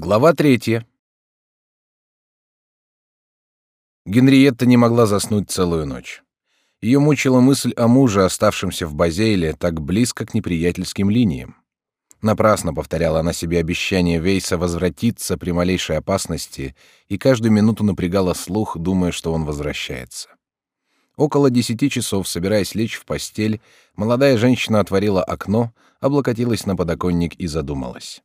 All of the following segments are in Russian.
Глава третья. Генриетта не могла заснуть целую ночь. Ее мучила мысль о муже, оставшемся в Базейле, так близко к неприятельским линиям. Напрасно повторяла она себе обещание Вейса возвратиться при малейшей опасности и каждую минуту напрягала слух, думая, что он возвращается. Около десяти часов, собираясь лечь в постель, молодая женщина отворила окно, облокотилась на подоконник и задумалась.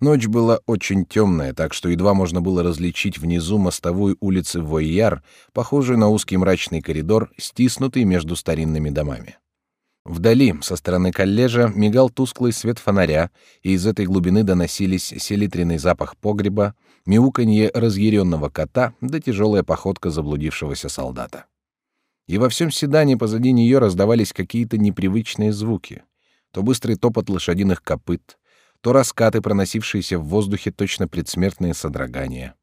Ночь была очень темная, так что едва можно было различить внизу мостовую улицы Войяр, похожую на узкий мрачный коридор, стиснутый между старинными домами. Вдали, со стороны коллежа, мигал тусклый свет фонаря, и из этой глубины доносились селитренный запах погреба, мяуканье разъяренного кота да тяжелая походка заблудившегося солдата. И во всем седане позади нее раздавались какие-то непривычные звуки. То быстрый топот лошадиных копыт, то раскаты, проносившиеся в воздухе точно предсмертные содрогания.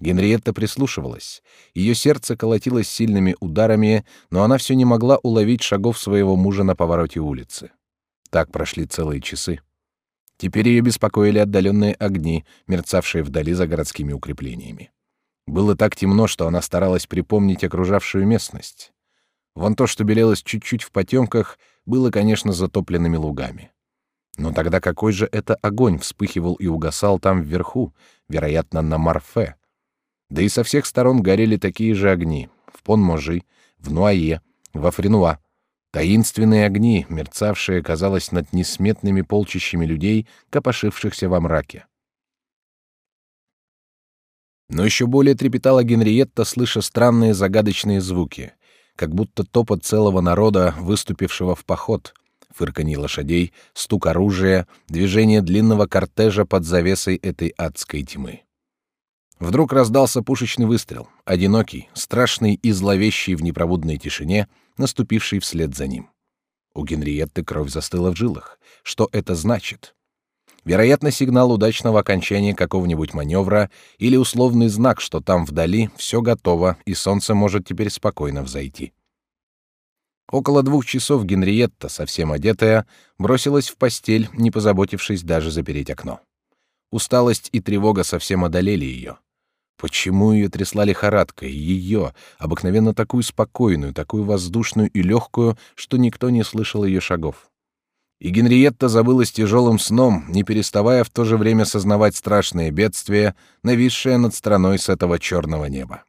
Генриетта прислушивалась. Ее сердце колотилось сильными ударами, но она все не могла уловить шагов своего мужа на повороте улицы. Так прошли целые часы. Теперь ее беспокоили отдаленные огни, мерцавшие вдали за городскими укреплениями. Было так темно, что она старалась припомнить окружавшую местность. Вон то, что белелось чуть-чуть в потемках, было, конечно, затопленными лугами. Но тогда какой же это огонь вспыхивал и угасал там вверху, вероятно, на Марфе? Да и со всех сторон горели такие же огни в Пон-Можи, в Нуае, во Френуа. Таинственные огни, мерцавшие, казалось, над несметными полчищами людей, копошившихся во мраке. Но еще более трепетала Генриетта, слыша странные загадочные звуки, как будто топот целого народа, выступившего в поход, фырканье лошадей, стук оружия, движение длинного кортежа под завесой этой адской тьмы. Вдруг раздался пушечный выстрел, одинокий, страшный и зловещий в непробудной тишине, наступивший вслед за ним. У Генриетты кровь застыла в жилах. Что это значит? Вероятно, сигнал удачного окончания какого-нибудь маневра или условный знак, что там вдали все готово и солнце может теперь спокойно взойти. Около двух часов Генриетта, совсем одетая, бросилась в постель, не позаботившись даже запереть окно. Усталость и тревога совсем одолели ее. Почему ее трясла лихорадка, ее, обыкновенно такую спокойную, такую воздушную и легкую, что никто не слышал ее шагов? И Генриетта забылась тяжелым сном, не переставая в то же время сознавать страшные бедствия, нависшие над страной с этого черного неба.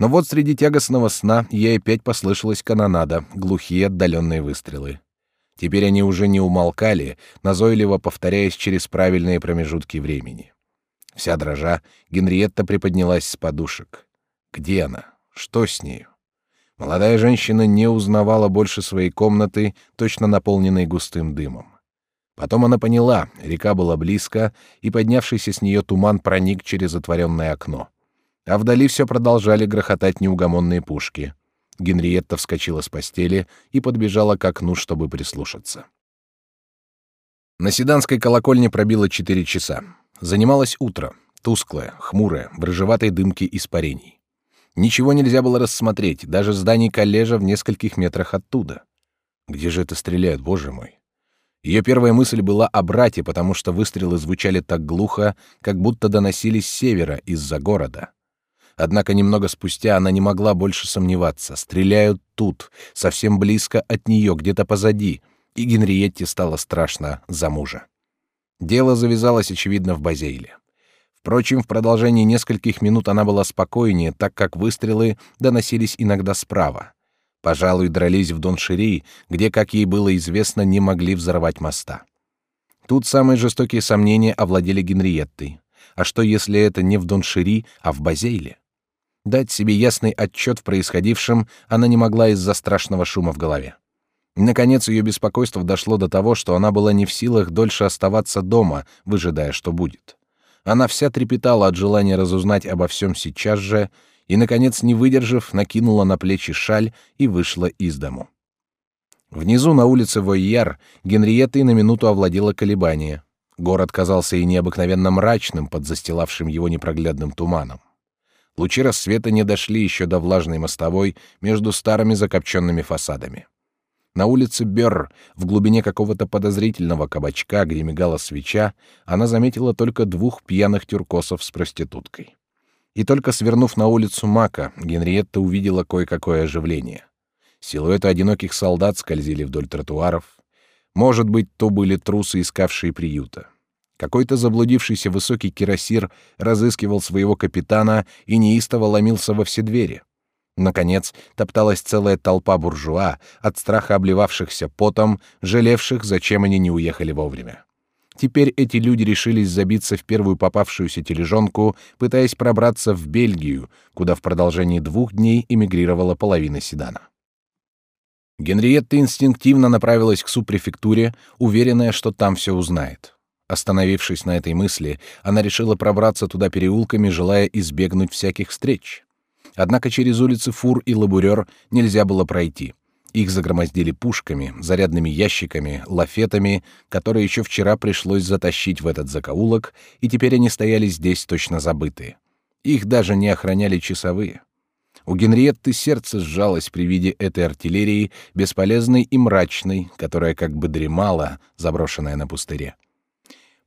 Но вот среди тягостного сна ей опять послышалась канонада, глухие отдаленные выстрелы. Теперь они уже не умолкали, назойливо повторяясь через правильные промежутки времени. Вся дрожа, Генриетта приподнялась с подушек. Где она? Что с нею? Молодая женщина не узнавала больше своей комнаты, точно наполненной густым дымом. Потом она поняла, река была близко, и поднявшийся с нее туман проник через отворенное окно а вдали все продолжали грохотать неугомонные пушки. Генриетта вскочила с постели и подбежала к окну, чтобы прислушаться. На седанской колокольне пробило четыре часа. Занималось утро, тусклое, хмурое, в рыжеватой дымке испарений. Ничего нельзя было рассмотреть, даже здание коллежа в нескольких метрах оттуда. Где же это стреляют, боже мой? Ее первая мысль была о брате, потому что выстрелы звучали так глухо, как будто доносились с севера, из-за города. Однако немного спустя она не могла больше сомневаться. Стреляют тут, совсем близко от нее, где-то позади, и Генриетте стало страшно за мужа. Дело завязалось, очевидно, в Базейле. Впрочем, в продолжении нескольких минут она была спокойнее, так как выстрелы доносились иногда справа. Пожалуй, дрались в Доншири, где, как ей было известно, не могли взорвать моста. Тут самые жестокие сомнения овладели Генриеттой. А что, если это не в Доншири, а в Базейле? Дать себе ясный отчет в происходившем она не могла из-за страшного шума в голове. Наконец ее беспокойство дошло до того, что она была не в силах дольше оставаться дома, выжидая, что будет. Она вся трепетала от желания разузнать обо всем сейчас же, и, наконец, не выдержав, накинула на плечи шаль и вышла из дому. Внизу на улице Войяр Генриеттой на минуту овладело колебание. Город казался и необыкновенно мрачным под застилавшим его непроглядным туманом. Лучи рассвета не дошли еще до влажной мостовой между старыми закопченными фасадами. На улице Берр, в глубине какого-то подозрительного кабачка, где мигала свеча, она заметила только двух пьяных тюркосов с проституткой. И только свернув на улицу Мака, Генриетта увидела кое-какое оживление. Силуэты одиноких солдат скользили вдоль тротуаров. Может быть, то были трусы, искавшие приюта. Какой-то заблудившийся высокий кирасир разыскивал своего капитана и неистово ломился во все двери. Наконец, топталась целая толпа буржуа, от страха обливавшихся потом, жалевших, зачем они не уехали вовремя. Теперь эти люди решились забиться в первую попавшуюся тележонку, пытаясь пробраться в Бельгию, куда в продолжении двух дней эмигрировала половина седана. Генриетта инстинктивно направилась к супрефектуре, уверенная, что там все узнает. Остановившись на этой мысли, она решила пробраться туда переулками, желая избегнуть всяких встреч. Однако через улицы Фур и Лабурер нельзя было пройти. Их загромоздили пушками, зарядными ящиками, лафетами, которые еще вчера пришлось затащить в этот закоулок, и теперь они стояли здесь точно забытые. Их даже не охраняли часовые. У Генриетты сердце сжалось при виде этой артиллерии, бесполезной и мрачной, которая как бы дремала, заброшенная на пустыре.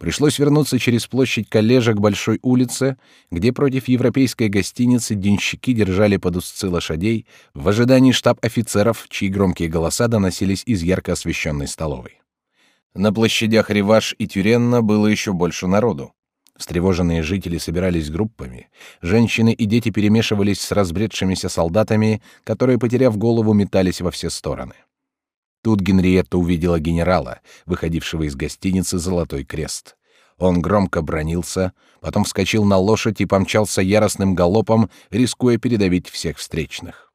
Пришлось вернуться через площадь Коллежа к Большой улице, где против европейской гостиницы денщики держали под узцы лошадей в ожидании штаб-офицеров, чьи громкие голоса доносились из ярко освещенной столовой. На площадях Реваш и Тюренна было еще больше народу. Встревоженные жители собирались группами, женщины и дети перемешивались с разбредшимися солдатами, которые, потеряв голову, метались во все стороны. Тут Генриетта увидела генерала, выходившего из гостиницы «Золотой крест». Он громко бронился, потом вскочил на лошадь и помчался яростным галопом, рискуя передавить всех встречных.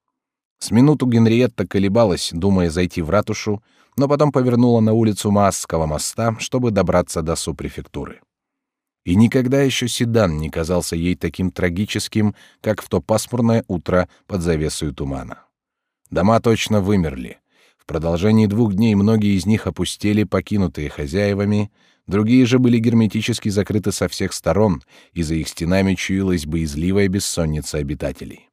С минуту Генриетта колебалась, думая зайти в ратушу, но потом повернула на улицу Маасского моста, чтобы добраться до супрефектуры. И никогда еще Седан не казался ей таким трагическим, как в то пасмурное утро под завесой тумана. Дома точно вымерли. Продолжении двух дней многие из них опустели, покинутые хозяевами, другие же были герметически закрыты со всех сторон, и за их стенами чуялась боязливая бессонница обитателей.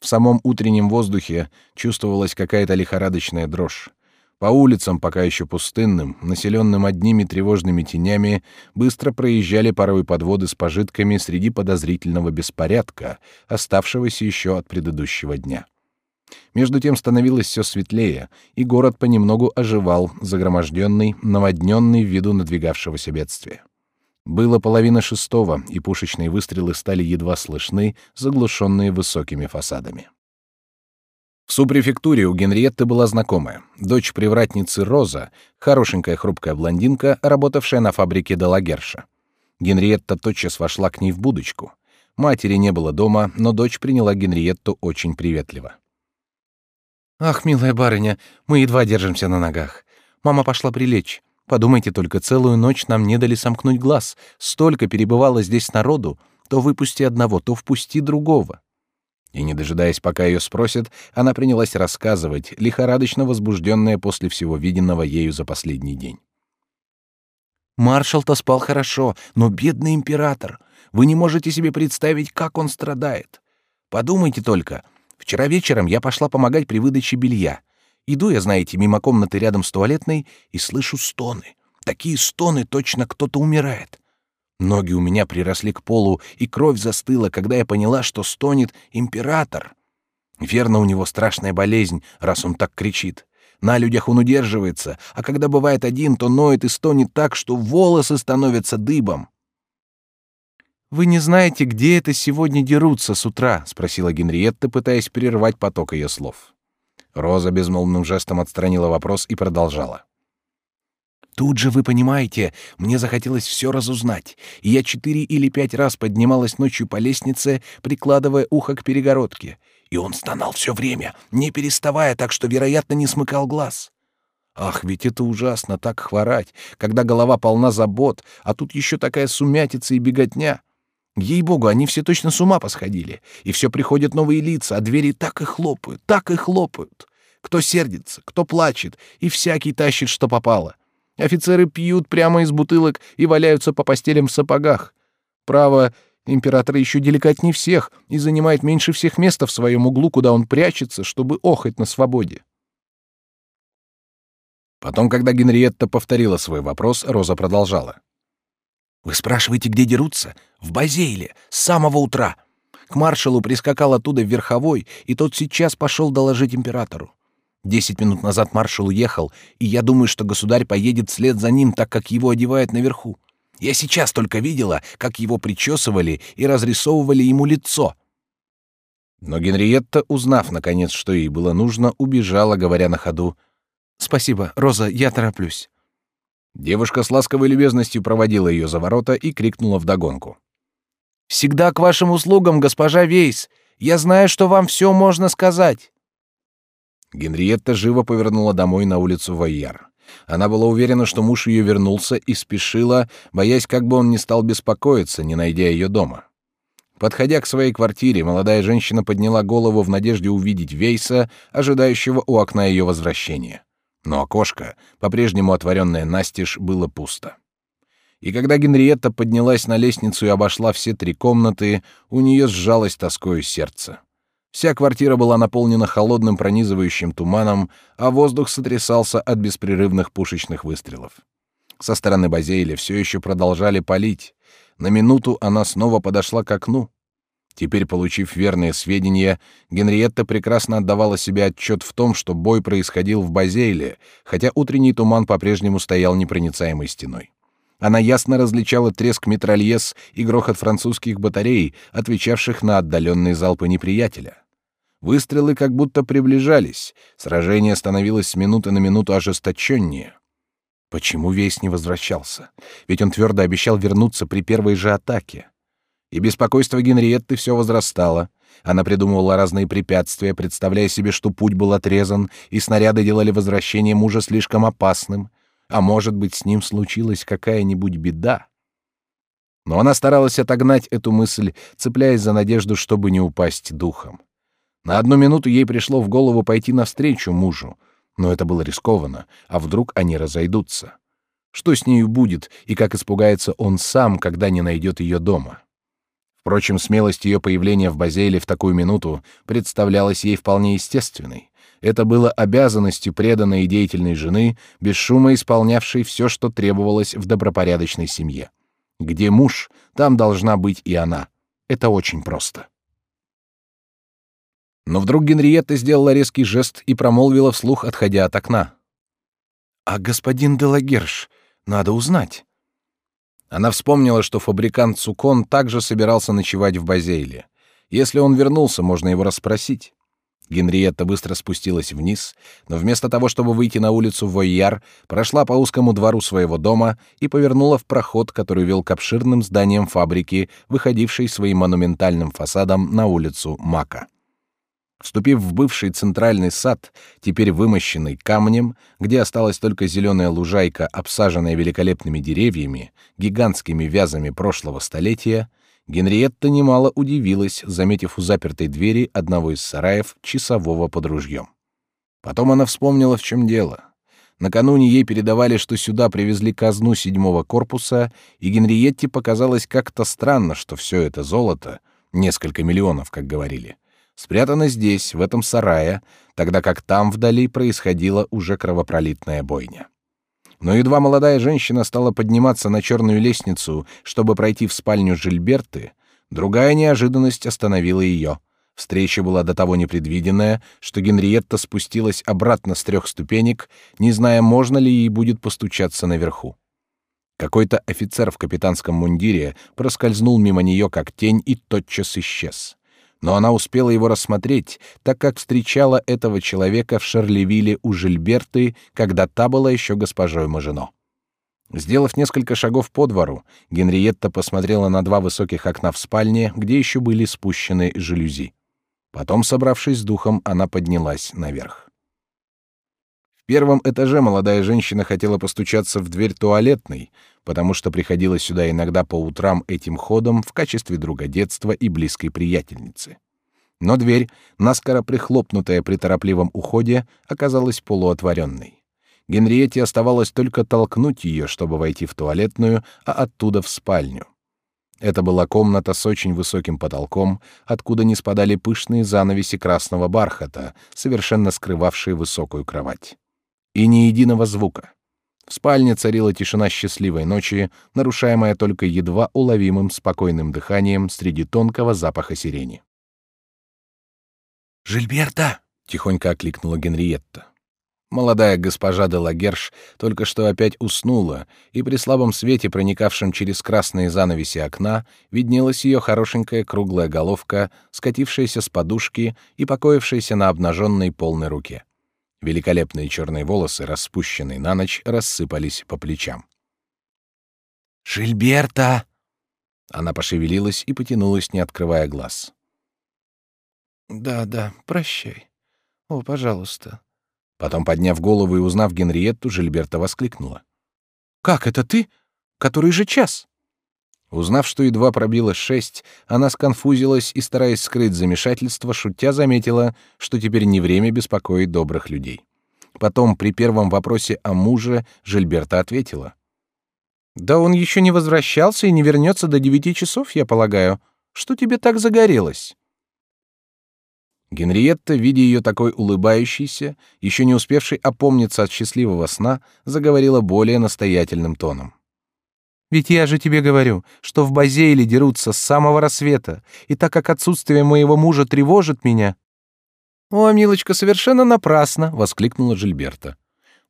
В самом утреннем воздухе чувствовалась какая-то лихорадочная дрожь. По улицам, пока еще пустынным, населенным одними тревожными тенями, быстро проезжали порой подводы с пожитками среди подозрительного беспорядка, оставшегося еще от предыдущего дня. Между тем становилось все светлее, и город понемногу оживал, загроможденный, наводненный в виду надвигавшегося бедствия. Было половина шестого, и пушечные выстрелы стали едва слышны, заглушенные высокими фасадами. В супрефектуре у Генриетты была знакомая, дочь привратницы Роза, хорошенькая хрупкая блондинка, работавшая на фабрике Делагерша. Генриетта тотчас вошла к ней в будочку. Матери не было дома, но дочь приняла Генриетту очень приветливо. «Ах, милая барыня, мы едва держимся на ногах. Мама пошла прилечь. Подумайте только, целую ночь нам не дали сомкнуть глаз. Столько перебывало здесь народу. То выпусти одного, то впусти другого и, не дожидаясь, пока ее спросят, она принялась рассказывать, лихорадочно возбужденная после всего виденного ею за последний день. «Маршал-то спал хорошо, но бедный император! Вы не можете себе представить, как он страдает! Подумайте только, вчера вечером я пошла помогать при выдаче белья. Иду я, знаете, мимо комнаты рядом с туалетной и слышу стоны. Такие стоны, точно кто-то умирает. Ноги у меня приросли к полу, и кровь застыла, когда я поняла, что стонет император. Верно, у него страшная болезнь, раз он так кричит. На людях он удерживается, а когда бывает один, то ноет и стонет так, что волосы становятся дыбом. «Вы не знаете, где это сегодня дерутся с утра?» — спросила Генриетта, пытаясь прервать поток ее слов. Роза безмолвным жестом отстранила вопрос и продолжала. Тут же, вы понимаете, мне захотелось все разузнать, и я четыре или пять раз поднималась ночью по лестнице, прикладывая ухо к перегородке, и он стонал все время, не переставая, так что, вероятно, не смыкал глаз. Ах, ведь это ужасно так хворать, когда голова полна забот, а тут еще такая сумятица и беготня. Ей-богу, они все точно с ума посходили, и все приходят новые лица, а двери так и хлопают, так и хлопают. Кто сердится, кто плачет, и всякий тащит, что попало. Офицеры пьют прямо из бутылок и валяются по постелям в сапогах. Право, император еще деликатнее всех и занимает меньше всех места в своем углу, куда он прячется, чтобы охать на свободе. Потом, когда Генриетта повторила свой вопрос, Роза продолжала. «Вы спрашиваете, где дерутся? В Базейле, с самого утра. К маршалу прискакал оттуда верховой, и тот сейчас пошел доложить императору. Десять минут назад маршал уехал, и я думаю, что государь поедет вслед за ним, так как его одевают наверху. Я сейчас только видела, как его причесывали и разрисовывали ему лицо». Но Генриетта, узнав, наконец, что ей было нужно, убежала, говоря на ходу. «Спасибо, Роза, я тороплюсь». Девушка с ласковой любезностью проводила ее за ворота и крикнула вдогонку. «Всегда к вашим услугам, госпожа Вейс. Я знаю, что вам все можно сказать». Генриетта живо повернула домой на улицу Войяр. Она была уверена, что муж ее вернулся и спешила, боясь, как бы он не стал беспокоиться, не найдя ее дома. Подходя к своей квартире, молодая женщина подняла голову в надежде увидеть Вейса, ожидающего у окна ее возвращения. Но окошко, по-прежнему отворенное настежь, было пусто. И когда Генриетта поднялась на лестницу и обошла все три комнаты, у нее сжалось тоскою сердце. Вся квартира была наполнена холодным пронизывающим туманом, а воздух сотрясался от беспрерывных пушечных выстрелов. Со стороны Базейля все еще продолжали палить. На минуту она снова подошла к окну. Теперь, получив верные сведения, Генриетта прекрасно отдавала себе отчет в том, что бой происходил в Базейле, хотя утренний туман по-прежнему стоял непроницаемой стеной. Она ясно различала треск метрольез и грохот французских батарей, отвечавших на отдаленные залпы неприятеля. Выстрелы как будто приближались, сражение становилось с минуты на минуту ожесточеннее. Почему Вейс не возвращался? Ведь он твердо обещал вернуться при первой же атаке. И беспокойство Генриетты все возрастало. Она придумывала разные препятствия, представляя себе, что путь был отрезан, и снаряды делали возвращение мужа слишком опасным. А может быть, с ним случилась какая-нибудь беда? Но она старалась отогнать эту мысль, цепляясь за надежду, чтобы не упасть духом. На одну минуту ей пришло в голову пойти навстречу мужу, но это было рискованно, а вдруг они разойдутся? Что с нею будет и как испугается он сам, когда не найдет ее дома? Впрочем, смелость ее появления в Базеле в такую минуту представлялась ей вполне естественной. Это было обязанностью преданной и деятельной жены, без шума исполнявшей все, что требовалось в добропорядочной семье. Где муж, там должна быть и она. Это очень просто. Но вдруг Генриетта сделала резкий жест и промолвила вслух, отходя от окна. «А господин Делагерш, надо узнать». Она вспомнила, что фабрикант Цукон также собирался ночевать в Базейле. Если он вернулся, можно его расспросить. Генриетта быстро спустилась вниз, но вместо того, чтобы выйти на улицу Войяр, прошла по узкому двору своего дома и повернула в проход, который вел к обширным зданиям фабрики, выходившей своим монументальным фасадом на улицу Мака. Вступив в бывший центральный сад, теперь вымощенный камнем, где осталась только зеленая лужайка, обсаженная великолепными деревьями, гигантскими вязами прошлого столетия, Генриетта немало удивилась, заметив у запертой двери одного из сараев часового под ружьем. Потом она вспомнила, в чем дело. Накануне ей передавали, что сюда привезли казну седьмого корпуса, и Генриетте показалось как-то странно, что все это золото, несколько миллионов, как говорили, спрятано здесь, в этом сарае, тогда как там вдали происходила уже кровопролитная бойня. Но едва молодая женщина стала подниматься на черную лестницу, чтобы пройти в спальню Жильберты, другая неожиданность остановила ее. Встреча была до того непредвиденная, что Генриетта спустилась обратно с трех ступенек, не зная, можно ли ей будет постучаться наверху. Какой-то офицер в капитанском мундире проскользнул мимо нее как тень и тотчас исчез но она успела его рассмотреть, так как встречала этого человека в Шарлевилле у Жильберты, когда та была еще госпожой Мажино. Сделав несколько шагов по двору, Генриетта посмотрела на два высоких окна в спальне, где еще были спущены жалюзи. Потом, собравшись с духом, она поднялась наверх. В первом этаже молодая женщина хотела постучаться в дверь туалетной, потому что приходила сюда иногда по утрам этим ходом в качестве друга детства и близкой приятельницы. Но дверь, наскоро прихлопнутая при торопливом уходе, оказалась полуотворенной. Генриетте оставалось только толкнуть ее, чтобы войти в туалетную, а оттуда в спальню. Это была комната с очень высоким потолком, откуда не спадали пышные занавеси красного бархата, совершенно скрывавшие высокую кровать. И ни единого звука. В спальне царила тишина счастливой ночи, нарушаемая только едва уловимым спокойным дыханием среди тонкого запаха сирени. «Жильберта!» — тихонько окликнула Генриетта. Молодая госпожа де Лагерш только что опять уснула, и при слабом свете, проникавшем через красные занавеси окна, виднелась ее хорошенькая круглая головка, скатившаяся с подушки и покоившаяся на обнаженной полной руке. Великолепные черные волосы, распущенные на ночь, рассыпались по плечам. «Жильберта!» Она пошевелилась и потянулась, не открывая глаз. «Да, да, прощай. О, пожалуйста». Потом, подняв голову и узнав Генриетту, Жильберта воскликнула. «Как это ты? Который же час?» Узнав, что едва пробило шесть, она сконфузилась и, стараясь скрыть замешательство, шутя заметила, что теперь не время беспокоить добрых людей. Потом, при первом вопросе о муже, Жильберта ответила. «Да он еще не возвращался и не вернется до девяти часов, я полагаю. Что тебе так загорелось?» Генриетта, видя ее такой улыбающейся, еще не успевшей опомниться от счастливого сна, заговорила более настоятельным тоном. «Ведь я же тебе говорю, что в Базейле дерутся с самого рассвета, и так как отсутствие моего мужа тревожит меня...» «О, милочка, совершенно напрасно!» — воскликнула Жильберта.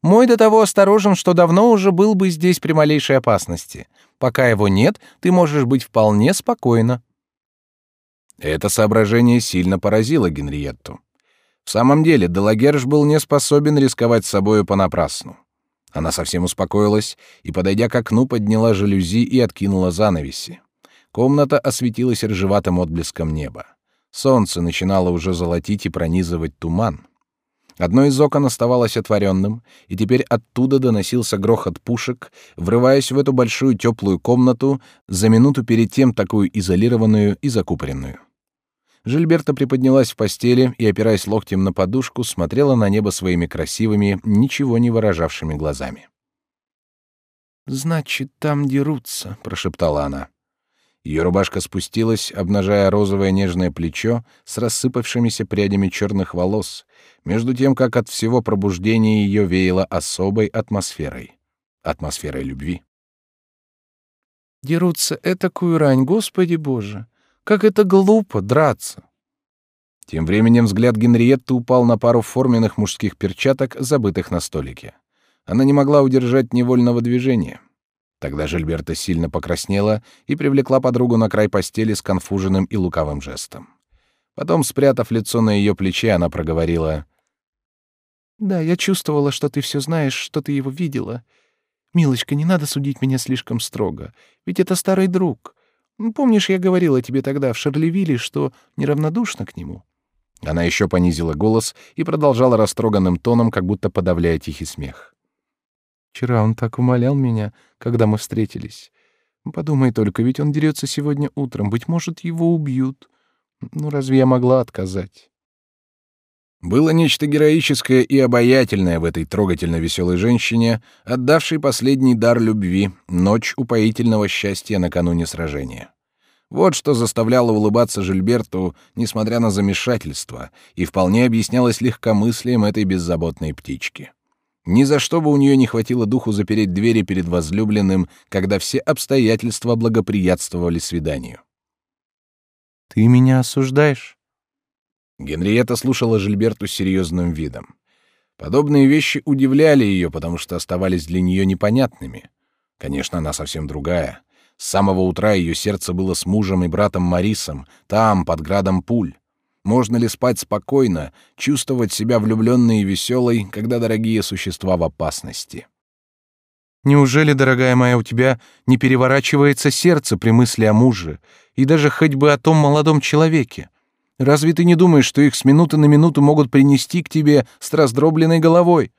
«Мой до того осторожен, что давно уже был бы здесь при малейшей опасности. Пока его нет, ты можешь быть вполне спокойна». Это соображение сильно поразило Генриетту. В самом деле, Делагерш был не способен рисковать собою понапрасну. Она совсем успокоилась и, подойдя к окну, подняла жалюзи и откинула занавеси. Комната осветилась рыжеватым отблеском неба. Солнце начинало уже золотить и пронизывать туман. Одно из окон оставалось отворенным, и теперь оттуда доносился грохот пушек, врываясь в эту большую теплую комнату, за минуту перед тем такую изолированную и закупоренную. Жильберта приподнялась в постели и, опираясь локтем на подушку, смотрела на небо своими красивыми, ничего не выражавшими глазами. «Значит, там дерутся», — прошептала она. Ее рубашка спустилась, обнажая розовое нежное плечо с рассыпавшимися прядями черных волос, между тем, как от всего пробуждения ее веяло особой атмосферой. Атмосферой любви. «Дерутся этакую рань, Господи Боже! Как это глупо драться!» Тем временем взгляд Генриетты упал на пару форменных мужских перчаток, забытых на столике. Она не могла удержать невольного движения. Тогда Жильберта сильно покраснела и привлекла подругу на край постели с конфуженным и лукавым жестом. Потом, спрятав лицо на ее плече, она проговорила: "Да, я чувствовала, что ты все знаешь, что ты его видела. Милочка, не надо судить меня слишком строго, ведь это старый друг. Помнишь, я говорила тебе тогда в Шарлевилле, что неравнодушна к нему?" Она еще понизила голос и продолжала растроганным тоном, как будто подавляя тихий смех. Вчера он так умолял меня, когда мы встретились. Подумай только, ведь он дерется сегодня утром. Быть может, его убьют. Ну, разве я могла отказать? Было нечто героическое и обаятельное в этой трогательно веселой женщине, отдавшей последний дар любви, ночь упоительного счастья накануне сражения. Вот что заставляло улыбаться Жильберту, несмотря на замешательство, и вполне объяснялось легкомыслием этой беззаботной птички. Ни за что бы у нее не хватило духу запереть двери перед возлюбленным, когда все обстоятельства благоприятствовали свиданию. «Ты меня осуждаешь?» Генриетта слушала Жильберту с серьезным видом. Подобные вещи удивляли ее, потому что оставались для нее непонятными. Конечно, она совсем другая. С самого утра ее сердце было с мужем и братом Марисом, там, под градом пуль. Можно ли спать спокойно, чувствовать себя влюбленной и веселой, когда дорогие существа в опасности? Неужели, дорогая моя, у тебя не переворачивается сердце при мысли о муже и даже хоть бы о том молодом человеке? Разве ты не думаешь, что их с минуты на минуту могут принести к тебе с раздробленной головой?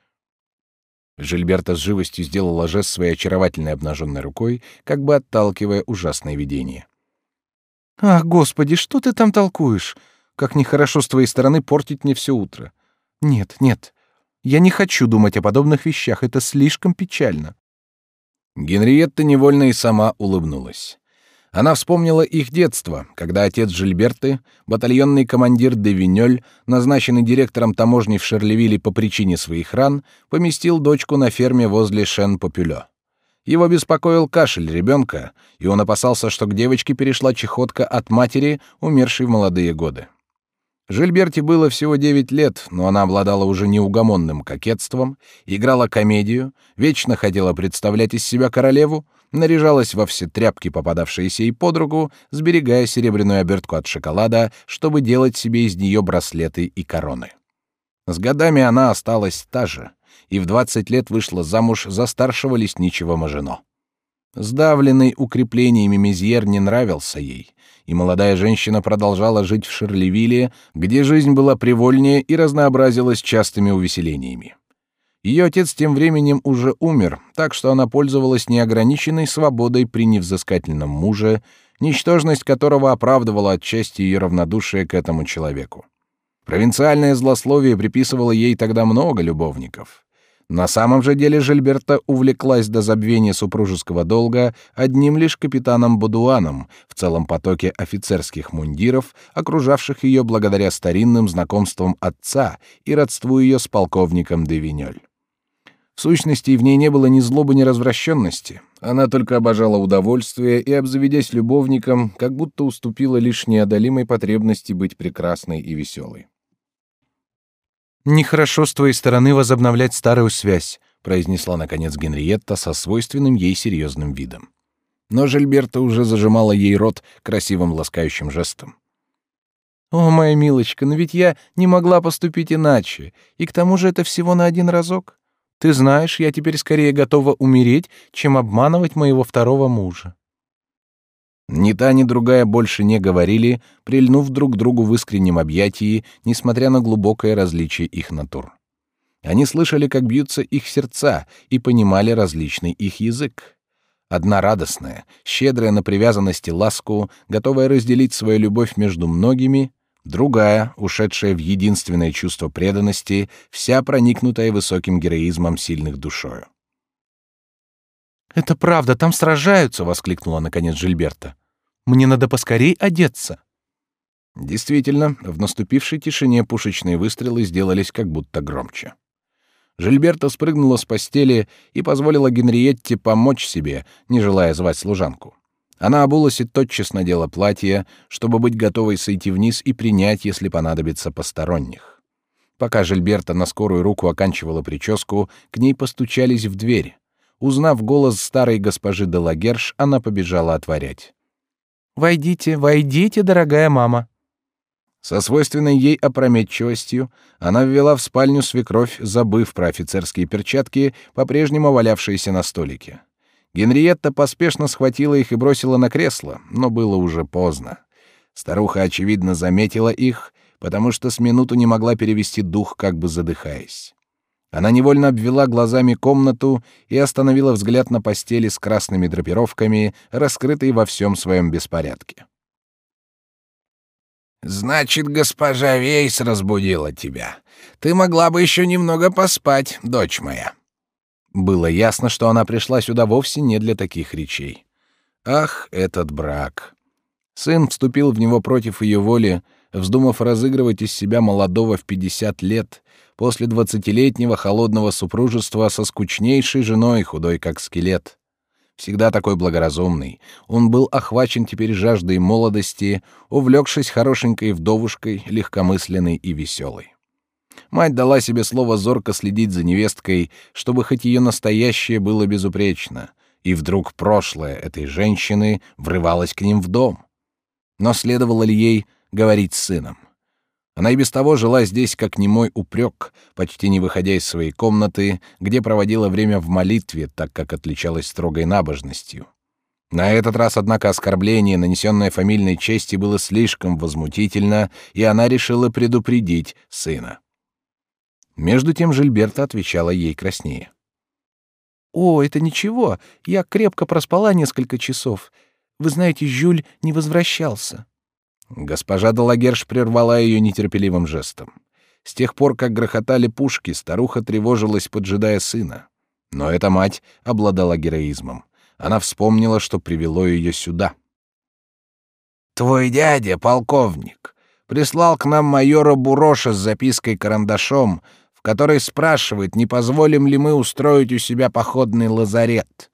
Жильберта с живостью сделала жест своей очаровательной обнаженной рукой, как бы отталкивая ужасное видение. «Ах, Господи, что ты там толкуешь? Как нехорошо с твоей стороны портить мне все утро. Нет, нет. Я не хочу думать о подобных вещах, это слишком печально. Генриетта невольно и сама улыбнулась. Она вспомнила их детство, когда отец Жильберты, батальонный командир де Винёль, назначенный директором таможни в Шерлевиле по причине своих ран, поместил дочку на ферме возле Шен-Попюлё. Его беспокоил кашель ребенка, и он опасался, что к девочке перешла чехотка от матери, умершей в молодые годы. Жильберте было всего девять лет, но она обладала уже неугомонным кокетством, играла комедию, вечно хотела представлять из себя королеву, наряжалась во все тряпки, попадавшиеся ей под руку, сберегая серебряную обертку от шоколада, чтобы делать себе из нее браслеты и короны. С годами она осталась та же, и в двадцать лет вышла замуж за старшего лесничего Мажино. Сдавленный укреплениями Мезьер не нравился ей, и молодая женщина продолжала жить в Шарлевилле, где жизнь была привольнее и разнообразилась частыми увеселениями. Ее отец тем временем уже умер, так что она пользовалась неограниченной свободой при невзыскательном муже, ничтожность которого оправдывала отчасти ее равнодушие к этому человеку. Провинциальное злословие приписывало ей тогда много любовников. На самом же деле Жильберта увлеклась до забвения супружеского долга одним лишь капитаном Бодуаном в целом потоке офицерских мундиров, окружавших ее благодаря старинным знакомствам отца и родству ее с полковником де Винёль. В сущности, в ней не было ни злобы, ни развращенности. Она только обожала удовольствие и, обзаведясь любовником, как будто уступила лишь неодолимой потребности быть прекрасной и веселой. «Нехорошо с твоей стороны возобновлять старую связь», произнесла, наконец, Генриетта со свойственным ей серьезным видом. Но Жильберта уже зажимала ей рот красивым ласкающим жестом. «О, моя милочка, но ведь я не могла поступить иначе, и к тому же это всего на один разок. Ты знаешь, я теперь скорее готова умереть, чем обманывать моего второго мужа. Ни та, ни другая больше не говорили, прильнув друг к другу в искреннем объятии, несмотря на глубокое различие их натур. Они слышали, как бьются их сердца, и понимали различный их язык. Одна радостная, щедрая на привязанности ласку, готовая разделить свою любовь между многими, Другая, ушедшая в единственное чувство преданности, вся проникнутая высоким героизмом сильных душою. «Это правда, там сражаются!» — воскликнула наконец Жильберта. «Мне надо поскорей одеться!» Действительно, в наступившей тишине пушечные выстрелы сделались как будто громче. Жильберта спрыгнула с постели и позволила Генриетте помочь себе, не желая звать служанку. Она обулась и тотчас надела платье, чтобы быть готовой сойти вниз и принять, если понадобится, посторонних. Пока Жильберта на скорую руку оканчивала прическу, к ней постучались в дверь. Узнав голос старой госпожи де Лагерш, она побежала отворять. «Войдите, войдите, дорогая мама!» Со свойственной ей опрометчивостью она ввела в спальню свекровь, забыв про офицерские перчатки, по-прежнему валявшиеся на столике. Генриетта поспешно схватила их и бросила на кресло, но было уже поздно. Старуха, очевидно, заметила их, потому что с минуту не могла перевести дух, как бы задыхаясь. Она невольно обвела глазами комнату и остановила взгляд на постели с красными драпировками, раскрытой во всем своем беспорядке. «Значит, госпожа Вейс разбудила тебя. Ты могла бы еще немного поспать, дочь моя», было ясно, что она пришла сюда вовсе не для таких речей. Ах, этот брак! Сын вступил в него против ее воли, вздумав разыгрывать из себя молодого в пятьдесят лет, после двадцатилетнего холодного супружества со скучнейшей женой, худой как скелет. Всегда такой благоразумный, он был охвачен теперь жаждой молодости, увлекшись хорошенькой вдовушкой, легкомысленной и веселой. Мать дала себе слово зорко следить за невесткой, чтобы хоть ее настоящее было безупречно, и вдруг прошлое этой женщины врывалось к ним в дом. Но следовало ли ей говорить с сыном? Она и без того жила здесь как немой упрек, почти не выходя из своей комнаты, где проводила время в молитве, так как отличалась строгой набожностью. На этот раз, однако, оскорбление, нанесенное фамильной чести, было слишком возмутительно, и она решила предупредить сына. Между тем Жильберта отвечала ей краснее. «О, это ничего. Я крепко проспала несколько часов. Вы знаете, Жюль не возвращался». Госпожа Далагерш прервала ее нетерпеливым жестом. С тех пор, как грохотали пушки, старуха тревожилась, поджидая сына. Но эта мать обладала героизмом. Она вспомнила, что привело ее сюда. Твой дядя, полковник, прислал к нам майора Буроша с запиской-карандашом, в которой спрашивает, не позволим ли мы устроить у себя походный лазарет.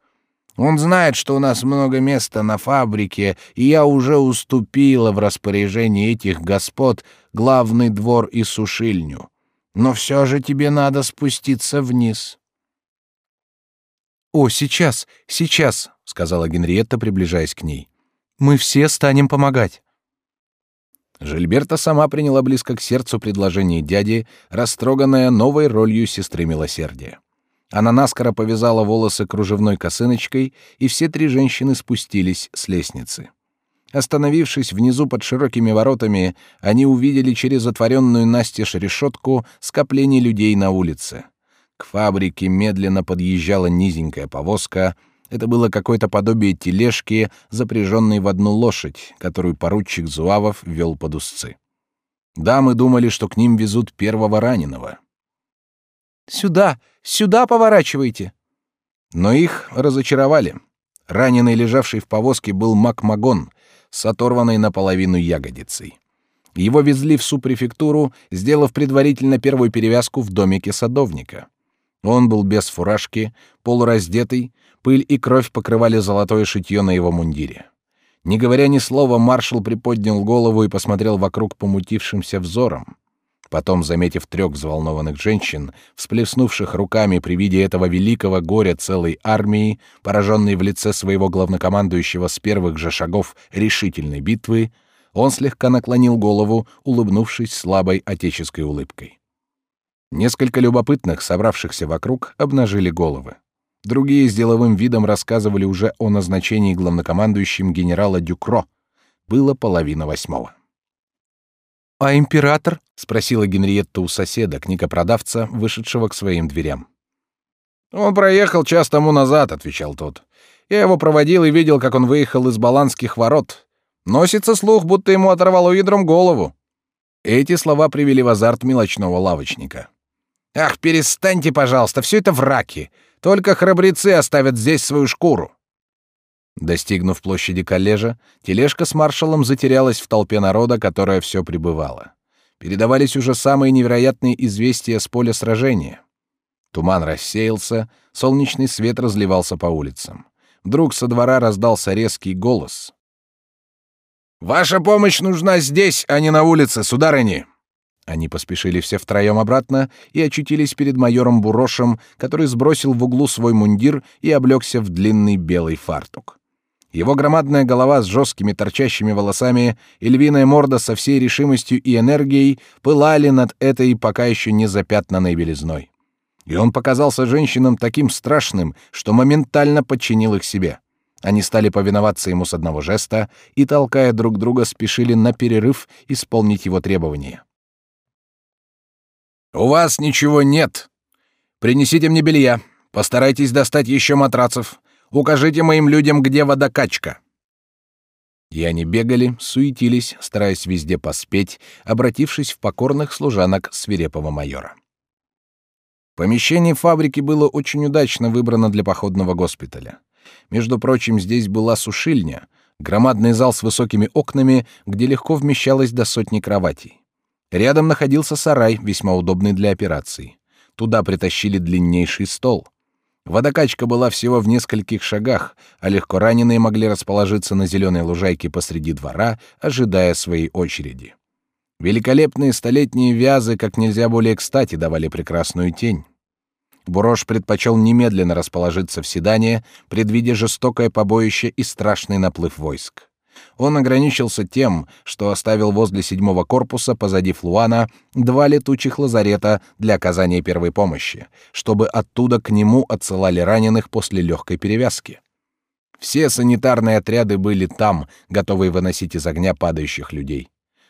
Он знает, что у нас много места на фабрике, и я уже уступила в распоряжение этих господ главный двор и сушильню. Но все же тебе надо спуститься вниз. «О, сейчас, сейчас», — сказала Генриетта, приближаясь к ней. «Мы все станем помогать». Жильберта сама приняла близко к сердцу предложение дяди, растроганная новой ролью сестры милосердия. Она наскоро повязала волосы кружевной косыночкой, и все три женщины спустились с лестницы. Остановившись внизу под широкими воротами, они увидели через отворенную настежь решетку скопление людей на улице. К фабрике медленно подъезжала низенькая повозка. Это было какое-то подобие тележки, запряженной в одну лошадь, которую поручик Зуавов вел под узцы. Дамы думали, что к ним везут первого раненого. Сюда, сюда поворачивайте. Но их разочаровали. Раненый, лежавший в повозке, был Макмагон с оторванной наполовину ягодицей. Его везли в супрефектуру, сделав предварительно первую перевязку в домике садовника. Он был без фуражки, полураздетый, пыль и кровь покрывали золотое шитье на его мундире. Не говоря ни слова, маршал приподнял голову и посмотрел вокруг помутившимся взором. Потом, заметив трех взволнованных женщин, всплеснувших руками при виде этого великого горя целой армии, пораженной в лице своего главнокомандующего с первых же шагов решительной битвы, он слегка наклонил голову, улыбнувшись слабой отеческой улыбкой. Несколько любопытных, собравшихся вокруг, обнажили головы. Другие с деловым видом рассказывали уже о назначении главнокомандующим генерала Дюкро. Было половина восьмого. «А император?» — спросила Генриетта у соседа, книгопродавца, вышедшего к своим дверям. «Он проехал час тому назад», — отвечал тот. «Я его проводил и видел, как он выехал из Баланских ворот. Носится слух, будто ему оторвало ядром голову». Эти слова привели в азарт мелочного лавочника. «Ах, перестаньте, пожалуйста, все это враки. Только храбрецы оставят здесь свою шкуру». Достигнув площади коллежа, тележка с маршалом затерялась в толпе народа, которая все прибывала. Передавались уже самые невероятные известия с поля сражения. Туман рассеялся, солнечный свет разливался по улицам. Вдруг со двора раздался резкий голос. «Ваша помощь нужна здесь, а не на улице, сударыни!» Они поспешили все втроем обратно и очутились перед майором Бурошем, который сбросил в углу свой мундир и облегся в длинный белый фартук. Его громадная голова с жесткими торчащими волосами и львиная морда со всей решимостью и энергией пылали над этой пока еще не запятнанной белизной. И он показался женщинам таким страшным, что моментально подчинил их себе. Они стали повиноваться ему с одного жеста и, толкая друг друга, спешили на перерыв исполнить его требования. «У вас ничего нет. Принесите мне белья. Постарайтесь достать еще матрацев. Укажите моим людям, где водокачка». И они бегали, суетились, стараясь везде поспеть, обратившись в покорных служанок свирепого майора. Помещение фабрики было очень удачно выбрано для походного госпиталя. Между прочим, здесь была сушильня, громадный зал с высокими окнами, где легко вмещалось до сотни кроватей. Рядом находился сарай, весьма удобный для операций. Туда притащили длиннейший стол. Водокачка была всего в нескольких шагах, а легко раненые могли расположиться на зеленой лужайке посреди двора, ожидая своей очереди. Великолепные столетние вязы как нельзя более кстати давали прекрасную тень. Бурош предпочел немедленно расположиться в седане, предвидя жестокое побоище и страшный наплыв войск. Он ограничился тем, что оставил возле седьмого корпуса позади Флуана два летучих лазарета для оказания первой помощи, чтобы оттуда к нему отсылали раненых после легкой перевязки. Все санитарные отряды были там, готовые выносить из огня падающих людей.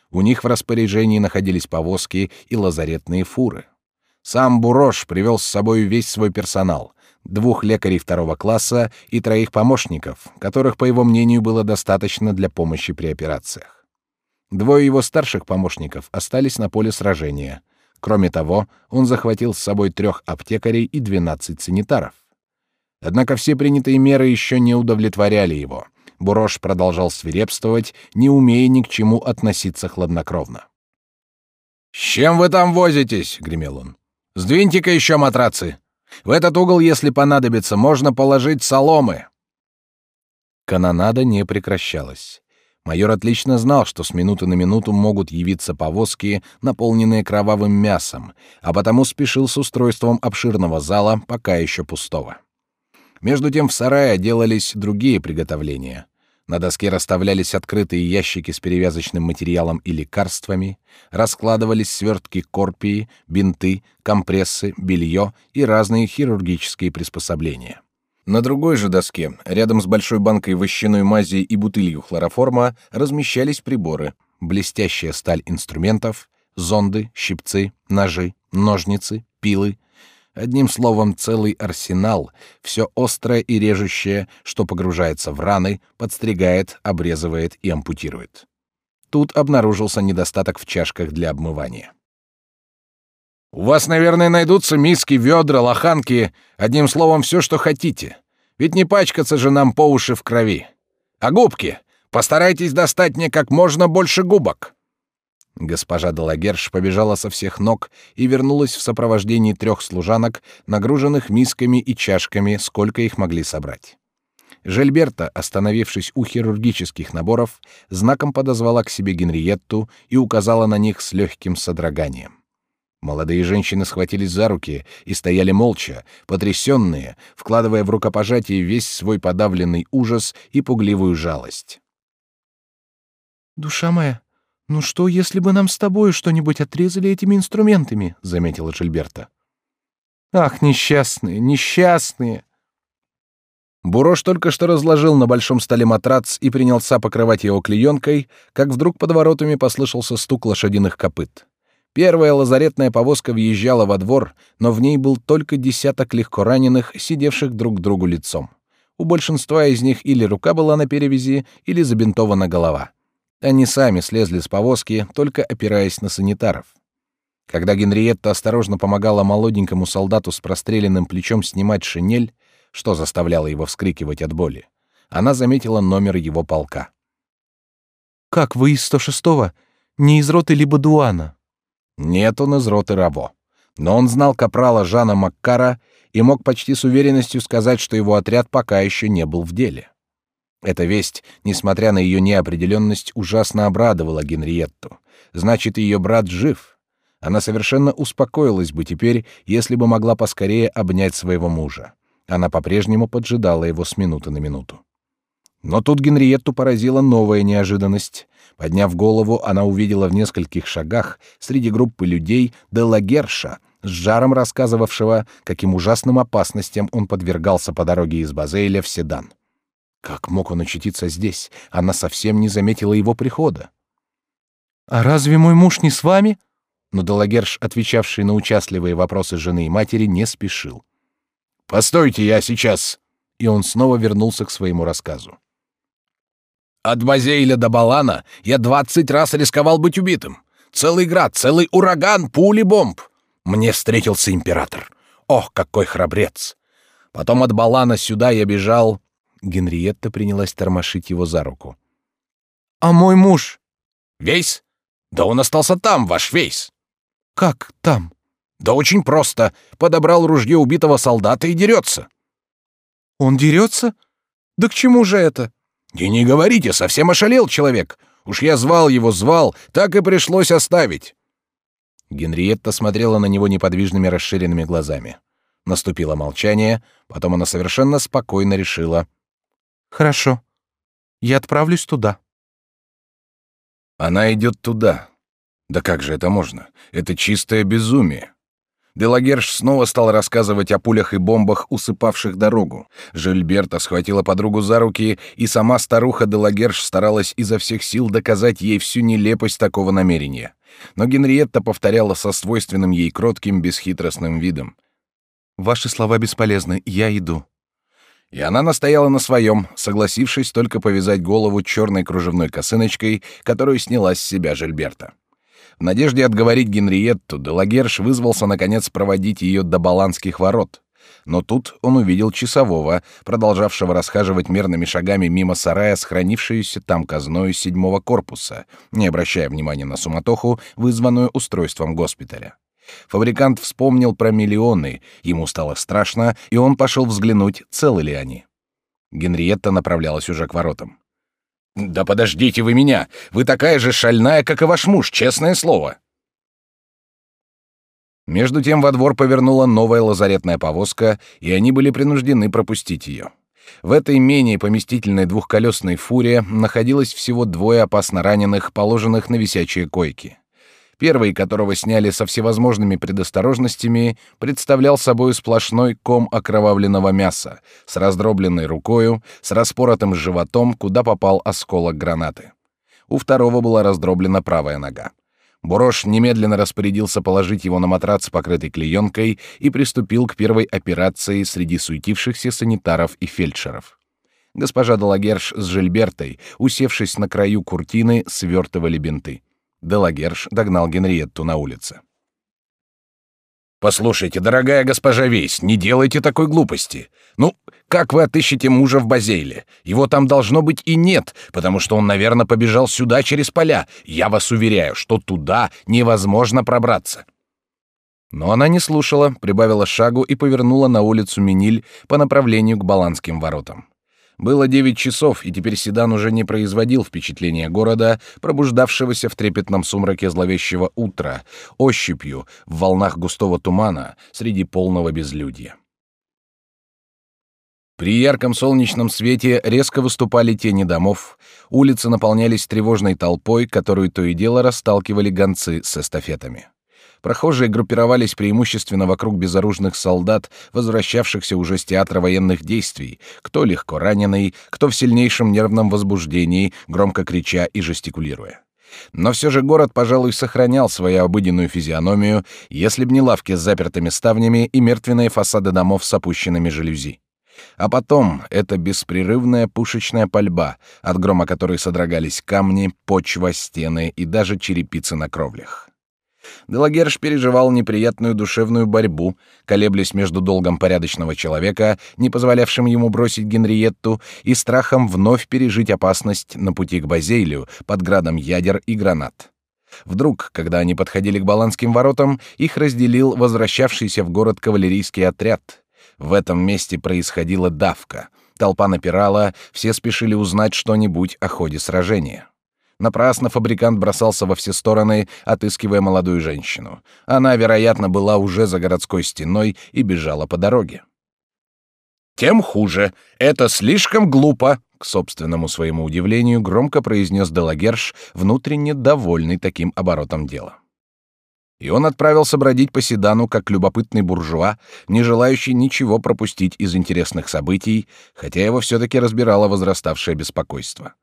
У них в распоряжении находились повозки и лазаретные фуры. Сам Бурош привел с собой весь свой персонал, двух лекарей второго класса и троих помощников, которых, по его мнению, было достаточно для помощи при операциях. Двое его старших помощников остались на поле сражения. Кроме того, он захватил с собой трех аптекарей и двенадцать санитаров. Однако все принятые меры еще не удовлетворяли его. Бурош продолжал свирепствовать, не умея ни к чему относиться хладнокровно. «С чем вы там возитесь?» — гремел он. «Сдвиньте-ка еще матрацы. В этот угол, если понадобится, можно положить соломы». Канонада не прекращалась. Майор отлично знал, что с минуты на минуту могут явиться повозки, наполненные кровавым мясом, а потому спешил с устройством обширного зала, пока еще пустого. Между тем в сарае делались другие приготовления. На доске расставлялись открытые ящики с перевязочным материалом и лекарствами, раскладывались свертки корпии, бинты, компрессы, белье и разные хирургические приспособления. На другой же доске, рядом с большой банкой вощаной мази и бутылью хлороформа, размещались приборы, блестящая сталь инструментов, зонды, щипцы, ножи, ножницы, пилы. Одним словом, целый арсенал, все острое и режущее, что погружается в раны, подстригает, обрезывает и ампутирует. Тут обнаружился недостаток в чашках для обмывания. У вас, наверное, найдутся миски, ведра, лоханки, одним словом, все, что хотите. Ведь не пачкаться же нам по уши в крови. А губки? Постарайтесь достать мне как можно больше губок. Госпожа Далагерш побежала со всех ног и вернулась в сопровождении трех служанок, нагруженных мисками и чашками, сколько их могли собрать. Жельберта, остановившись у хирургических наборов, знаком подозвала к себе Генриетту и указала на них с легким содроганием. Молодые женщины схватились за руки и стояли молча, потрясенные, вкладывая в рукопожатие весь свой подавленный ужас и пугливую жалость. «Душа моя, ну что, если бы нам с тобой что-нибудь отрезали этими инструментами?» — заметила Жильберта. «Ах, несчастные, несчастные!» Бурош только что разложил на большом столе матрац и принялся покрывать его клеенкой, как вдруг под воротами послышался стук лошадиных копыт. Первая лазаретная повозка въезжала во двор, но в ней был только десяток легкораненых, сидевших друг к другу лицом. У большинства из них или рука была на перевязи, или забинтована голова. Они сами слезли с повозки, только опираясь на санитаров. Когда Генриетта осторожно помогала молоденькому солдату с простреленным плечом снимать шинель, что заставляло его вскрикивать от боли, она заметила номер его полка. «Как вы из 106-го? Не из роты либо Дуана?» Нет, он из роты Раво. Но он знал капрала Жана Маккара и мог почти с уверенностью сказать, что его отряд пока еще не был в деле. Эта весть, несмотря на ее неопределенность, ужасно обрадовала Генриетту. Значит, ее брат жив. Она совершенно успокоилась бы теперь, если бы могла поскорее обнять своего мужа. Она по-прежнему поджидала его с минуты на минуту. Но тут Генриетту поразила новая неожиданность. Подняв голову, она увидела в нескольких шагах среди группы людей Делагерша, с жаром рассказывавшего, каким ужасным опасностям он подвергался по дороге из Базейля в Седан. Как мог он очутиться здесь? Она совсем не заметила его прихода. «А разве мой муж не с вами?» Но Делагерш, отвечавший на участливые вопросы жены и матери, не спешил. «Постойте, я сейчас!» И он снова вернулся к своему рассказу. От Базейля до Балана я двадцать раз рисковал быть убитым. Целый град, целый ураган, пули, бомб. Мне встретился император. Ох, какой храбрец! Потом от Балана сюда я бежал. Генриетта принялась тормошить его за руку. А мой муж? Вейс? Да он остался там, ваш Вейс. Как там? Да очень просто. Подобрал ружье убитого солдата и дерется. Он дерется? Да к чему же это? «И не говорите, совсем ошалел человек. Уж я звал его, звал, так и пришлось оставить». Генриетта смотрела на него неподвижными расширенными глазами. Наступило молчание, потом она совершенно спокойно решила. «Хорошо, я отправлюсь туда». Она идет туда. Да как же это можно? Это чистое безумие. Делагерш снова стал рассказывать о пулях и бомбах, усыпавших дорогу. Жильберта схватила подругу за руки, и сама старуха Делагерш старалась изо всех сил доказать ей всю нелепость такого намерения. Но Генриетта повторяла со свойственным ей кротким, бесхитростным видом. «Ваши слова бесполезны, я иду». И она настояла на своем, согласившись только повязать голову черной кружевной косыночкой, которую сняла с себя Жильберта. В надежде отговорить Генриетту, Делагерш вызвался, наконец, проводить ее до Баланских ворот. Но тут он увидел часового, продолжавшего расхаживать мерными шагами мимо сарая с хранившейся там казною седьмого корпуса, не обращая внимания на суматоху, вызванную устройством госпиталя. Фабрикант вспомнил про миллионы, ему стало страшно, и он пошел взглянуть, целы ли они. Генриетта направлялась уже к воротам. «Да подождите вы меня! Вы такая же шальная, как и ваш муж, честное слово!» Между тем во двор повернула новая лазаретная повозка, и они были принуждены пропустить ее. В этой менее поместительной двухколесной фуре находилось всего двое опасно раненых, положенных на висячие койки. Первый, которого сняли со всевозможными предосторожностями, представлял собой сплошной ком окровавленного мяса, с раздробленной рукою, с распоротым животом, куда попал осколок гранаты. У второго была раздроблена правая нога. Борош немедленно распорядился положить его на матрац, покрытый клеенкой, и приступил к первой операции среди суетившихся санитаров и фельдшеров. Госпожа Далагерш с Жильбертой, усевшись на краю куртины, свертывали бинты. Делагерш догнал Генриетту на улице. «Послушайте, дорогая госпожа Вейс, не делайте такой глупости. Ну, как вы отыщете мужа в Базейле? Его там должно быть и нет, потому что он, наверное, побежал сюда через поля. Я вас уверяю, что туда невозможно пробраться». Но она не слушала, прибавила шагу и повернула на улицу Миниль по направлению к Баланским воротам. Было девять часов, и теперь седан уже не производил впечатления города, пробуждавшегося в трепетном сумраке зловещего утра, ощупью, в волнах густого тумана, среди полного безлюдья. При ярком солнечном свете резко выступали тени домов, улицы наполнялись тревожной толпой, которую то и дело расталкивали гонцы с эстафетами. Прохожие группировались преимущественно вокруг безоружных солдат, возвращавшихся уже с театра военных действий, кто легко раненый, кто в сильнейшем нервном возбуждении, громко крича и жестикулируя. Но все же город, пожалуй, сохранял свою обыденную физиономию, если б не лавки с запертыми ставнями и мертвенные фасады домов с опущенными жалюзи. А потом эта беспрерывная пушечная пальба, от грома которой содрогались камни, почва, стены и даже черепицы на кровлях. Делагерш переживал неприятную душевную борьбу, колеблясь между долгом порядочного человека, не позволявшим ему бросить Генриетту, и страхом вновь пережить опасность на пути к Базейлю под градом ядер и гранат. Вдруг, когда они подходили к Баланским воротам, их разделил возвращавшийся в город кавалерийский отряд. В этом месте происходила давка. Толпа напирала, все спешили узнать что-нибудь о ходе сражения. Напрасно фабрикант бросался во все стороны, отыскивая молодую женщину. Она, вероятно, была уже за городской стеной и бежала по дороге. «Тем хуже. Это слишком глупо», — к собственному своему удивлению громко произнес Делагерш, внутренне довольный таким оборотом дела. И он отправился бродить по седану, как любопытный буржуа, не желающий ничего пропустить из интересных событий, хотя его все-таки разбирало возраставшее беспокойство.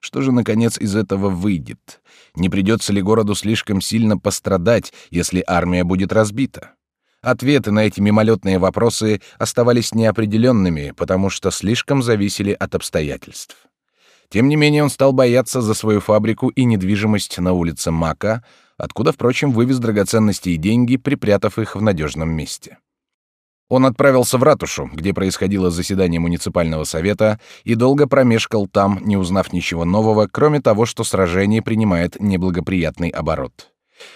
Что же, наконец, из этого выйдет? Не придется ли городу слишком сильно пострадать, если армия будет разбита? Ответы на эти мимолетные вопросы оставались неопределенными, потому что слишком зависели от обстоятельств. Тем не менее он стал бояться за свою фабрику и недвижимость на улице Мака, откуда, впрочем, вывез драгоценности и деньги, припрятав их в надежном месте. Он отправился в ратушу, где происходило заседание муниципального совета, и долго промешкал там, не узнав ничего нового, кроме того, что сражение принимает неблагоприятный оборот.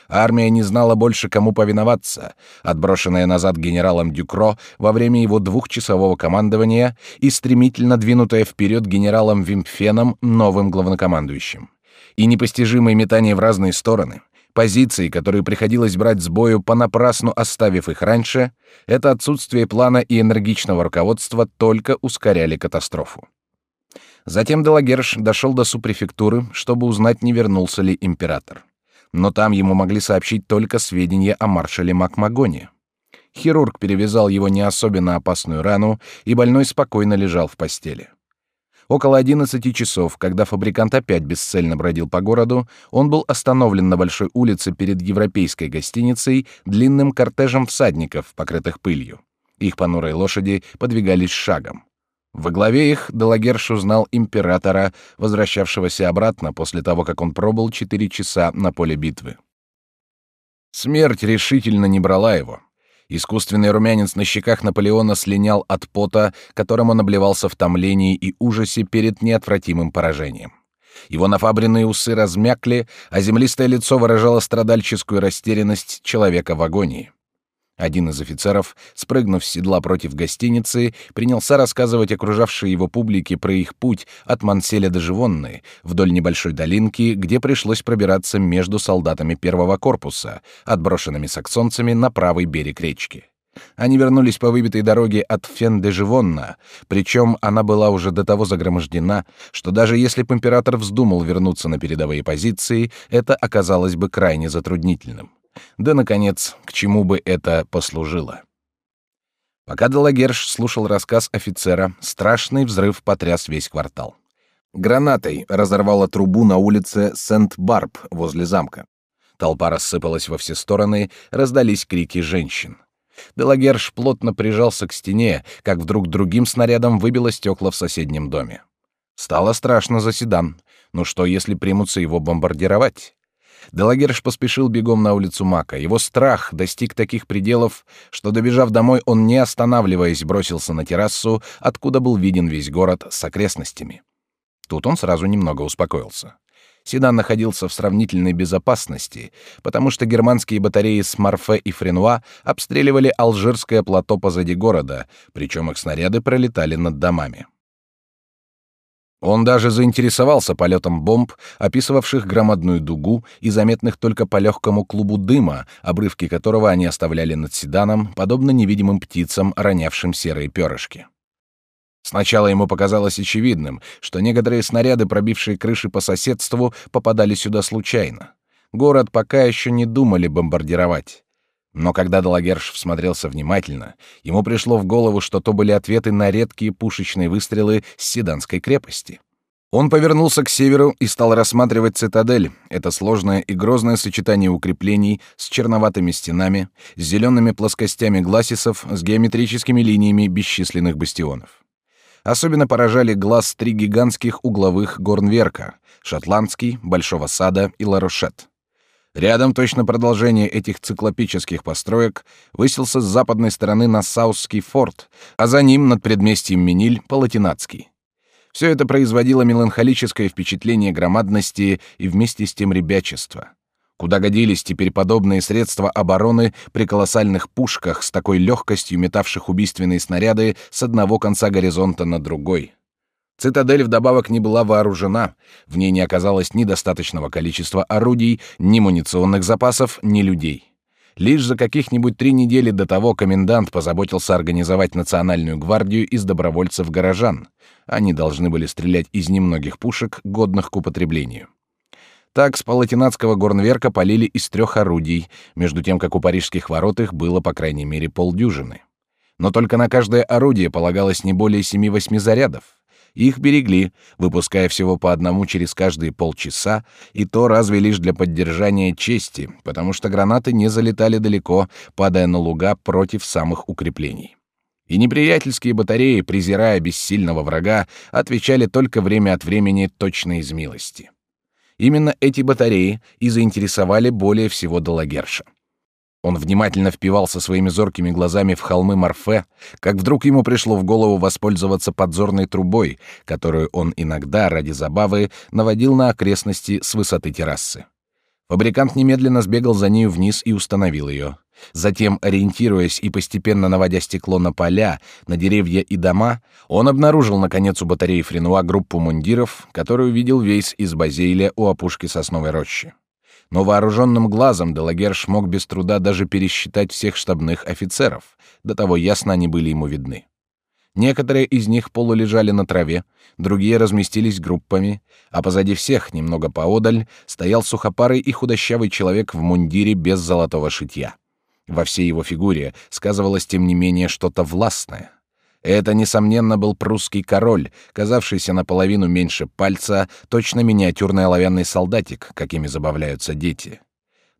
Армия не знала больше, кому повиноваться, отброшенная назад генералом Дюкро во время его двухчасового командования и стремительно двинутая вперед генералом Вимпфеном, новым главнокомандующим. И непостижимые метания в разные стороны, Позиции, которые приходилось брать с бою, понапрасну оставив их раньше, это отсутствие плана и энергичного руководства только ускоряли катастрофу. Затем Делагерш дошел до супрефектуры, чтобы узнать, не вернулся ли император. Но там ему могли сообщить только сведения о маршале Макмагоне. Хирург перевязал его не особенно опасную рану, и больной спокойно лежал в постели. Около одиннадцати часов, когда фабрикант опять бесцельно бродил по городу, он был остановлен на большой улице перед европейской гостиницей длинным кортежем всадников, покрытых пылью. Их понурые лошади подвигались шагом. Во главе их Делагерш узнал императора, возвращавшегося обратно после того, как он пробыл четыре часа на поле битвы. Смерть решительно не брала его Искусственный румянец на щеках Наполеона слинял от пота, которым он обливался в томлении и ужасе перед неотвратимым поражением. Его нафабренные усы размякли, а землистое лицо выражало страдальческую растерянность человека в агонии. Один из офицеров, спрыгнув с седла против гостиницы, принялся рассказывать окружавшей его публике про их путь от Манселя до Живонны, вдоль небольшой долинки, где пришлось пробираться между солдатами первого корпуса, отброшенными саксонцами на правый берег речки. Они вернулись по выбитой дороге от Фен-де-Живонна, причем она была уже до того загромождена, что даже если бы император вздумал вернуться на передовые позиции, это оказалось бы крайне затруднительным. Да, наконец, к чему бы это послужило? Пока Делагерш слушал рассказ офицера, страшный взрыв потряс весь квартал. Гранатой разорвала трубу на улице Сент-Барб возле замка. Толпа рассыпалась во все стороны, раздались крики женщин. Делагерш плотно прижался к стене, как вдруг другим снарядом выбило стекла в соседнем доме. Стало страшно за седан. Ну что, если примутся его бомбардировать? Делагерш поспешил бегом на улицу Мака. Его страх достиг таких пределов, что, добежав домой, он, не останавливаясь, бросился на террасу, откуда был виден весь город с окрестностями. Тут он сразу немного успокоился. Седан находился в сравнительной безопасности, потому что германские батареи с Марфе и Френуа обстреливали Алжирское плато позади города, причем их снаряды пролетали над домами. Он даже заинтересовался полетом бомб, описывавших громадную дугу и заметных только по легкому клубу дыма, обрывки которого они оставляли над седаном, подобно невидимым птицам, ронявшим серые перышки. Сначала ему показалось очевидным, что некоторые снаряды, пробившие крыши по соседству, попадали сюда случайно. Город пока еще не думали бомбардировать. Но когда Далагерш всмотрелся внимательно, ему пришло в голову, что то были ответы на редкие пушечные выстрелы с Седанской крепости. Он повернулся к северу и стал рассматривать цитадель, это сложное и грозное сочетание укреплений с черноватыми стенами, с зелеными плоскостями гласисов, с геометрическими линиями бесчисленных бастионов. Особенно поражали глаз три гигантских угловых горнверка — шотландский, Большого сада и Ларошет. Рядом, точно продолжение этих циклопических построек, высился с западной стороны Нассаусский форт, а за ним над предместьем Миниль — Палатинатский. Все это производило меланхолическое впечатление громадности и вместе с тем ребячества. Куда годились теперь подобные средства обороны при колоссальных пушках с такой легкостью метавших убийственные снаряды с одного конца горизонта на другой? Цитадель вдобавок не была вооружена, в ней не оказалось ни достаточного количества орудий, ни муниционных запасов, ни людей. Лишь за каких-нибудь три недели до того комендант позаботился организовать национальную гвардию из добровольцев-горожан. Они должны были стрелять из немногих пушек, годных к употреблению. Так с палатинатского горнверка полили из трех орудий, между тем как у парижских ворот их было по крайней мере полдюжины. Но только на каждое орудие полагалось не более семи-восьми зарядов. Их берегли, выпуская всего по одному через каждые полчаса, и то разве лишь для поддержания чести, потому что гранаты не залетали далеко, падая на луга против самых укреплений. И неприятельские батареи, презирая бессильного врага, отвечали только время от времени точно из милости. Именно эти батареи и заинтересовали более всего Далагерша. Он внимательно впивался своими зоркими глазами в холмы Марфе, как вдруг ему пришло в голову воспользоваться подзорной трубой, которую он иногда ради забавы наводил на окрестности с высоты террасы. Фабрикант немедленно сбегал за нею вниз и установил ее. Затем, ориентируясь и постепенно наводя стекло на поля, на деревья и дома, он обнаружил, наконец, у батареи Френуа группу мундиров, которую видел весь из Базейля у опушки сосновой рощи но вооруженным глазом Делагерш мог без труда даже пересчитать всех штабных офицеров, до того ясно они были ему видны. Некоторые из них полулежали на траве, другие разместились группами, а позади всех, немного поодаль, стоял сухопарый и худощавый человек в мундире без золотого шитья. Во всей его фигуре сказывалось, тем не менее, что-то властное — это, несомненно, был прусский король, казавшийся наполовину меньше пальца, точно миниатюрный оловянный солдатик, какими забавляются дети.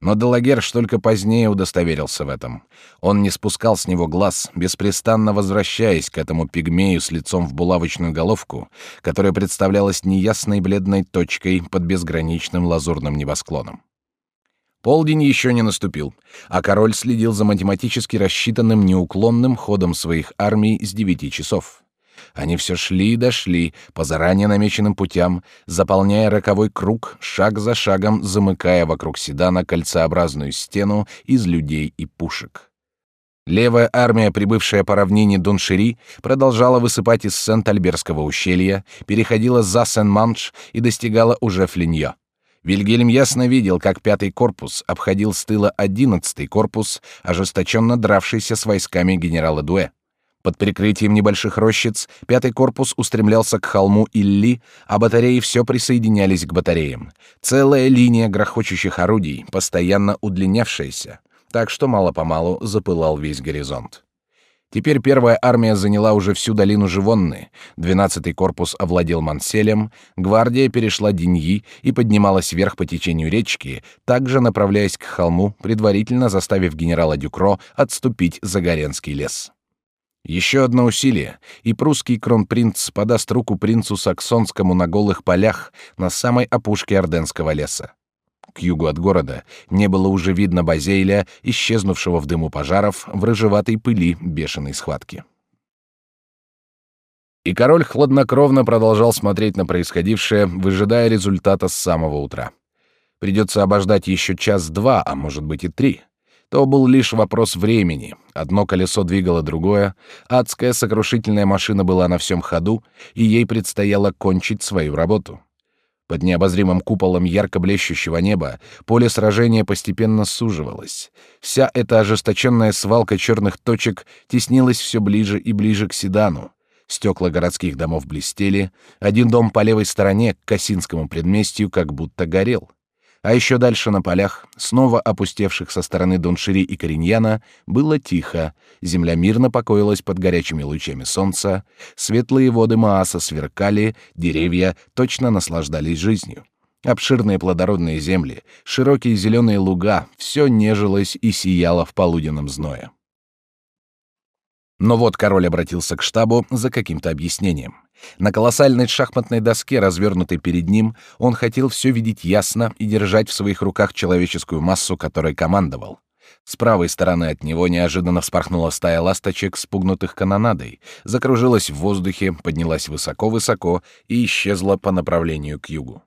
Но Делагерш только позднее удостоверился в этом. Он не спускал с него глаз, беспрестанно возвращаясь к этому пигмею с лицом в булавочную головку, которая представлялась неясной бледной точкой под безграничным лазурным небосклоном. Полдень еще не наступил, а король следил за математически рассчитанным неуклонным ходом своих армий с девяти часов. Они все шли и дошли по заранее намеченным путям, заполняя роковой круг, шаг за шагом замыкая вокруг седана кольцеобразную стену из людей и пушек. Левая армия, прибывшая по равнине Доншери, продолжала высыпать из Сент-Альберского ущелья, переходила за Сен-Манш и достигала уже Флиньо. Вильгельм ясно видел, как пятый корпус обходил с тыла одиннадцатый корпус, ожесточенно дравшийся с войсками генерала Дуэ. Под прикрытием небольших рощиц пятый корпус устремлялся к холму Илли, а батареи все присоединялись к батареям. Целая линия грохочущих орудий, постоянно удлинявшаяся, так что мало-помалу запылал весь горизонт. Теперь первая армия заняла уже всю долину Живонны, двенадцатый корпус овладел Манселем, гвардия перешла Диньи и поднималась вверх по течению речки, также направляясь к холму, предварительно заставив генерала Дюкро отступить за Горенский лес. Еще одно усилие, и прусский кронпринц подаст руку принцу саксонскому на голых полях на самой опушке Орденского леса. К югу от города не было уже видно Базейля, исчезнувшего в дыму пожаров в рыжеватой пыли бешеной схватки. И король хладнокровно продолжал смотреть на происходившее, выжидая результата с самого утра. Придется обождать еще час-два, а может быть и три. То был лишь вопрос времени. Одно колесо двигало другое, адская сокрушительная машина была на всем ходу, и ей предстояло кончить свою работу. Под необозримым куполом ярко блещущего неба поле сражения постепенно суживалось. Вся эта ожесточенная свалка черных точек теснилась все ближе и ближе к Седану. Стекла городских домов блестели, один дом по левой стороне, к Касинскому предместью, как будто горел. А еще дальше на полях, снова опустевших со стороны Доншири и Кориньяна, было тихо, земля мирно покоилась под горячими лучами солнца, светлые воды Мааса сверкали, деревья точно наслаждались жизнью. Обширные плодородные земли, широкие зеленые луга — все нежилось и сияло в полуденном зное. Но вот король обратился к штабу за каким-то объяснением. На колоссальной шахматной доске, развернутой перед ним, он хотел все видеть ясно и держать в своих руках человеческую массу, которой командовал. С правой стороны от него неожиданно вспорхнула стая ласточек, спугнутых канонадой, закружилась в воздухе, поднялась высоко-высоко и исчезла по направлению к югу.